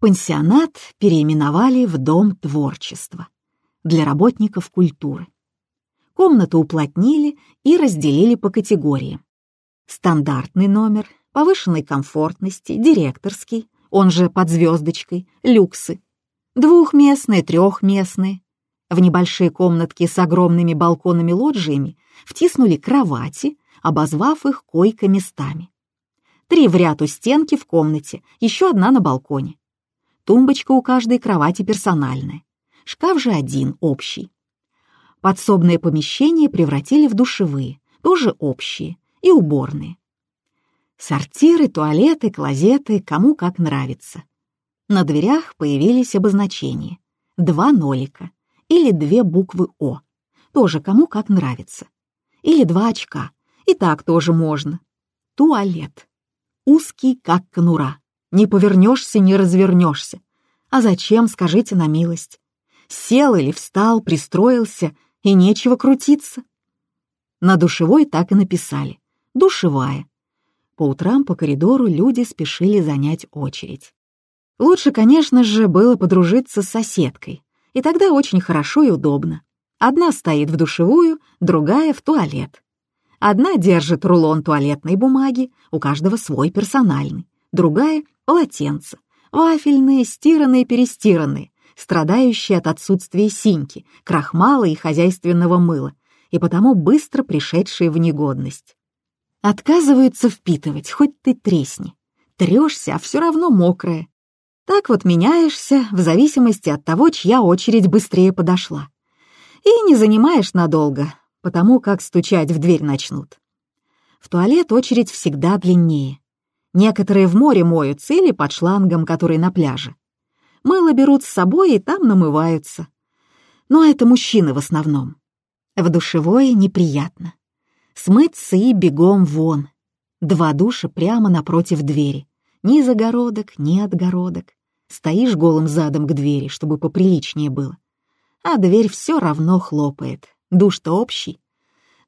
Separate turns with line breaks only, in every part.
Пансионат переименовали в Дом творчества для работников культуры. Комнату уплотнили и разделили по категориям. Стандартный номер, повышенной комфортности, директорский, он же под звездочкой, люксы. Двухместные, трехместные. В небольшие комнатки с огромными балконами-лоджиями втиснули кровати, обозвав их койко-местами. Три в ряд у стенки в комнате, еще одна на балконе. Тумбочка у каждой кровати персональная. Шкаф же один, общий. Подсобные помещения превратили в душевые, тоже общие, и уборные. Сортиры, туалеты, клозеты, кому как нравится. На дверях появились обозначения. Два нолика или две буквы «О». Тоже кому как нравится. Или два очка. И так тоже можно. Туалет. Узкий, как конура. Не повернешься, не развернешься. А зачем, скажите на милость? Сел или встал, пристроился, и нечего крутиться. На душевой так и написали. Душевая. По утрам по коридору люди спешили занять очередь. Лучше, конечно же, было подружиться с соседкой. И тогда очень хорошо и удобно. Одна стоит в душевую, другая — в туалет. Одна держит рулон туалетной бумаги, у каждого свой персональный. Другая — полотенце. Вафельные, стиранные, перестиранные, страдающие от отсутствия синьки, крахмала и хозяйственного мыла, и потому быстро пришедшие в негодность. Отказываются впитывать, хоть ты тресни. Трешься, а все равно мокрая. Так вот меняешься в зависимости от того, чья очередь быстрее подошла. И не занимаешь надолго, потому как стучать в дверь начнут. В туалет очередь всегда длиннее. Некоторые в море моются или под шлангом, который на пляже. Мыло берут с собой и там намываются. Но это мужчины в основном. В душевой неприятно. Смыться и бегом вон. Два душа прямо напротив двери. Ни загородок, ни отгородок. Стоишь голым задом к двери, чтобы поприличнее было. А дверь все равно хлопает. Душ-то общий.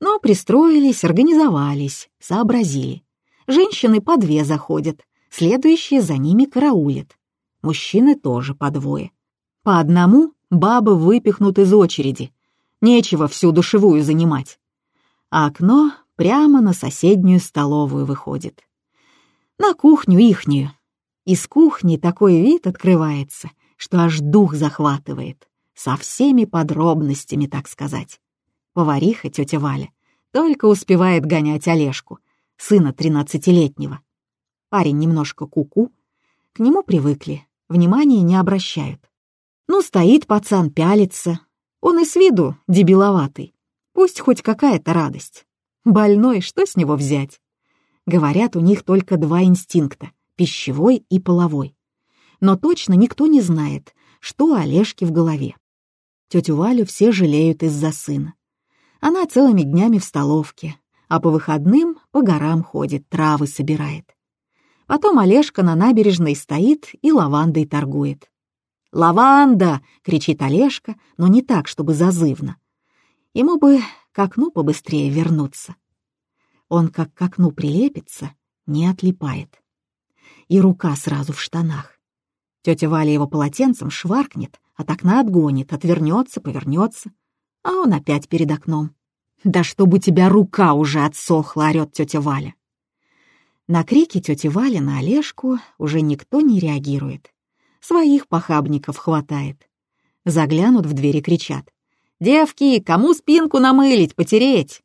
Но пристроились, организовались, сообразили. Женщины по две заходят, следующие за ними караулят. Мужчины тоже по двое. По одному бабы выпихнут из очереди. Нечего всю душевую занимать. А окно прямо на соседнюю столовую выходит. На кухню ихнюю. Из кухни такой вид открывается, что аж дух захватывает. Со всеми подробностями, так сказать. Повариха, тетя Валя, только успевает гонять Олежку — сына тринадцатилетнего. Парень немножко куку, -ку, к нему привыкли, внимания не обращают. Ну, стоит пацан, пялится. Он и с виду дебиловатый. Пусть хоть какая-то радость. Больной, что с него взять? Говорят, у них только два инстинкта — пищевой и половой. Но точно никто не знает, что у Олежки в голове. Тетю Валю все жалеют из-за сына. Она целыми днями в столовке, а по выходным по горам ходит, травы собирает. Потом Олежка на набережной стоит и лавандой торгует. «Лаванда!» — кричит Олежка, но не так, чтобы зазывно. Ему бы к окну побыстрее вернуться. Он как к окну прилепится, не отлипает. И рука сразу в штанах. Тетя Валя его полотенцем шваркнет, от окна отгонит, отвернется, повернется, а он опять перед окном. «Да чтобы тебя рука уже отсохла!» — орёт тетя Валя. На крики тети Вали на Олежку уже никто не реагирует. Своих похабников хватает. Заглянут в двери, кричат. «Девки, кому спинку намылить, потереть?»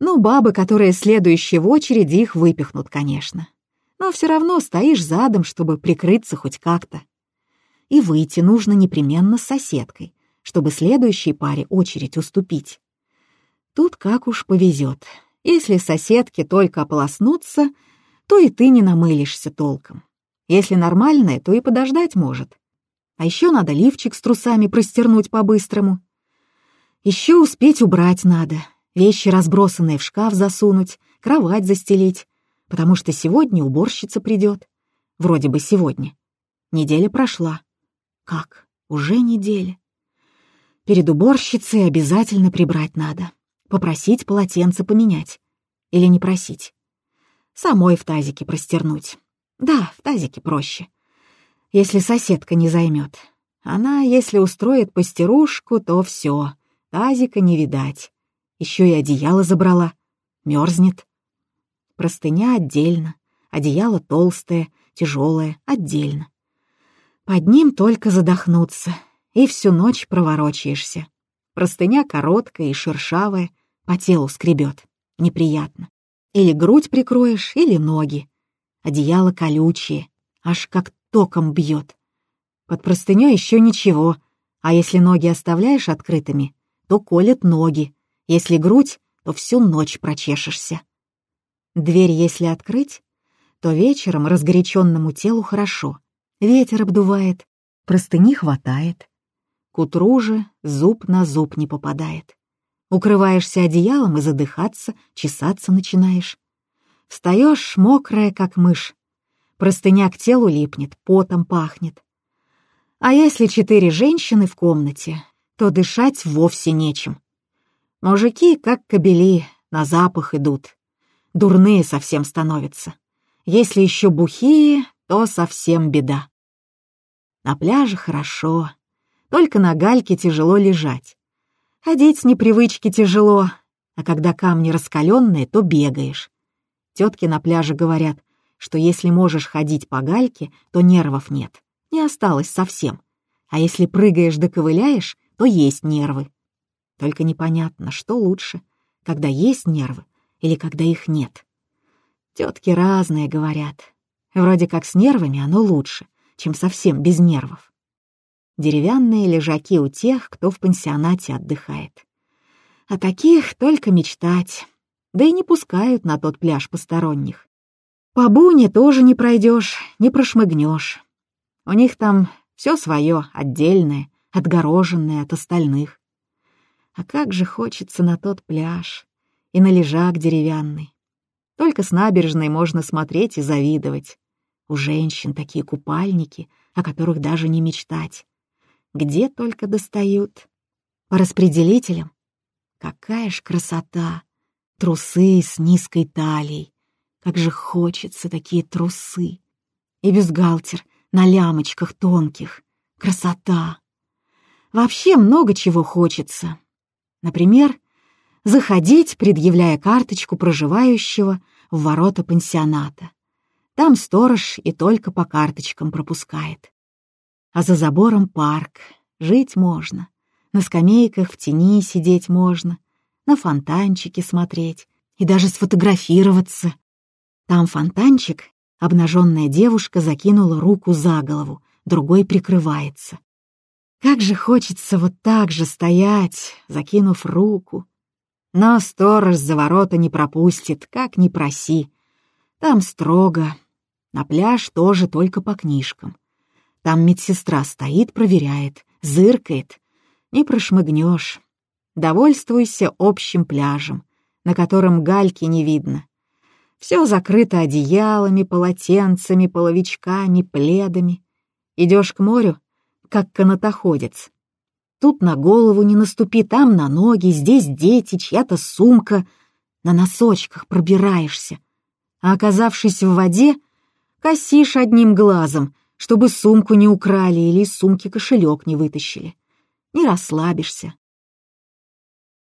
Ну, бабы, которые следующие в очереди, их выпихнут, конечно. Но все равно стоишь задом, чтобы прикрыться хоть как-то. И выйти нужно непременно с соседкой, чтобы следующей паре очередь уступить. Тут как уж повезет. Если соседки только ополоснутся, то и ты не намылишься толком. Если нормальная, то и подождать может. А еще надо лифчик с трусами простернуть по-быстрому. Еще успеть убрать надо, вещи, разбросанные в шкаф, засунуть, кровать застелить, потому что сегодня уборщица придет. Вроде бы сегодня. Неделя прошла. Как? Уже неделя. Перед уборщицей обязательно прибрать надо попросить полотенце поменять. Или не просить. Самой в тазике простернуть. Да, в тазике проще. если соседка не займет. Она, если устроит постирушку, то все, тазика не видать. Еще и одеяло забрала, мерзнет. Простыня отдельно, одеяло толстое, тяжелое, отдельно. Под ним только задохнуться, и всю ночь проворочаешься. Простыня короткая и шершавая, по телу скребет. Неприятно. Или грудь прикроешь, или ноги. Одеяло колючее, аж как током бьет. Под простыней еще ничего, а если ноги оставляешь открытыми, то колят ноги. Если грудь, то всю ночь прочешешься. Дверь если открыть, то вечером разгоряченному телу хорошо. Ветер обдувает, простыни хватает. К утру же зуб на зуб не попадает. Укрываешься одеялом и задыхаться, чесаться начинаешь. Встаешь мокрая, как мышь. Простыня к телу липнет, потом пахнет. А если четыре женщины в комнате, то дышать вовсе нечем. Мужики, как кобели, на запах идут. Дурные совсем становятся. Если еще бухие, то совсем беда. На пляже хорошо, только на гальке тяжело лежать. Ходить с непривычки тяжело, а когда камни раскаленные, то бегаешь. Тетки на пляже говорят, что если можешь ходить по гальке, то нервов нет, не осталось совсем. А если прыгаешь да ковыляешь, то есть нервы. Только непонятно, что лучше, когда есть нервы или когда их нет. Тетки разные говорят. Вроде как с нервами оно лучше, чем совсем без нервов деревянные лежаки у тех, кто в пансионате отдыхает. О таких только мечтать, да и не пускают на тот пляж посторонних. По буне тоже не пройдешь, не прошмыгнешь. У них там все свое, отдельное, отгороженное от остальных. А как же хочется на тот пляж и на лежак деревянный. Только с набережной можно смотреть и завидовать. У женщин такие купальники, о которых даже не мечтать где только достают. По распределителям. Какая ж красота! Трусы с низкой талией. Как же хочется такие трусы. И бюстгальтер на лямочках тонких. Красота! Вообще много чего хочется. Например, заходить, предъявляя карточку проживающего в ворота пансионата. Там сторож и только по карточкам пропускает а за забором парк. Жить можно. На скамейках в тени сидеть можно, на фонтанчике смотреть и даже сфотографироваться. Там фонтанчик, обнаженная девушка закинула руку за голову, другой прикрывается. Как же хочется вот так же стоять, закинув руку. Но сторож за ворота не пропустит, как ни проси. Там строго. На пляж тоже только по книжкам. Там медсестра стоит, проверяет, зыркает. Не прошмыгнешь. Довольствуйся общим пляжем, на котором гальки не видно. Все закрыто одеялами, полотенцами, половичками, пледами. Идешь к морю, как канатоходец. Тут на голову не наступи, там на ноги, здесь дети, чья-то сумка. На носочках пробираешься. А оказавшись в воде, косишь одним глазом — чтобы сумку не украли или из сумки кошелек не вытащили. Не расслабишься,